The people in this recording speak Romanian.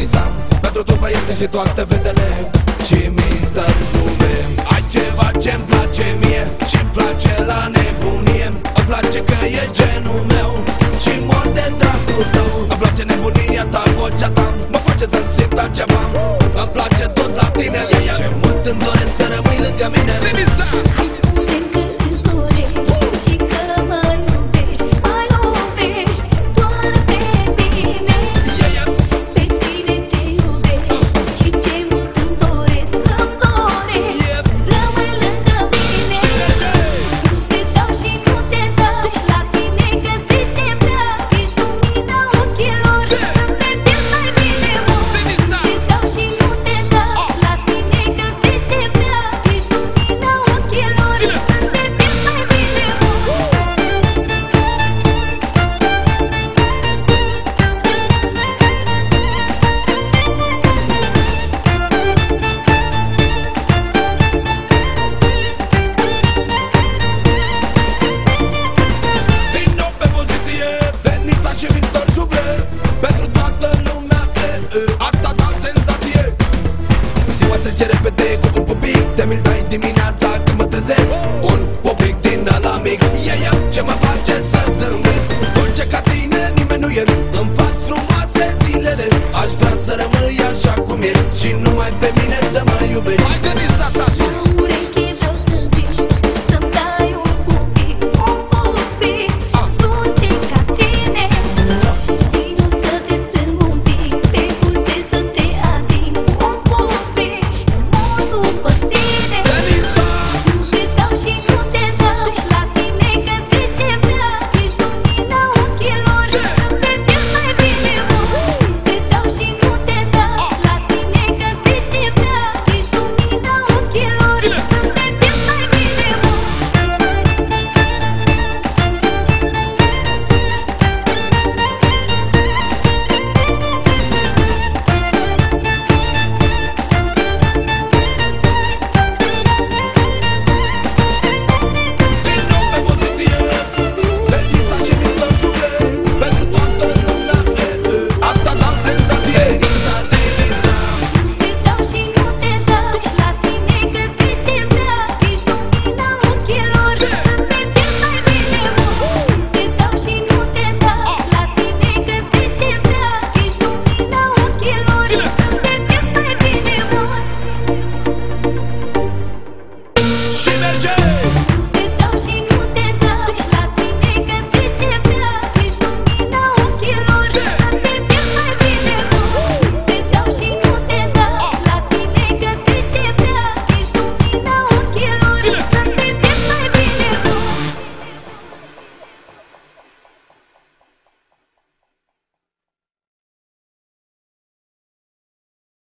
Parisam Pentru tu băieții și toate fetele Și Mister Juve. Ai ceva ce-mi place mie și-mi place la nebunie. Îmi place că e genul meu Și mor de dragul tău. Îmi place nebunia ta, vocea ta. Mă face să simt altceva Îmi place tot la tine Ce mult îmi doresc să rămâi lângă mine. Veniza! baby, that's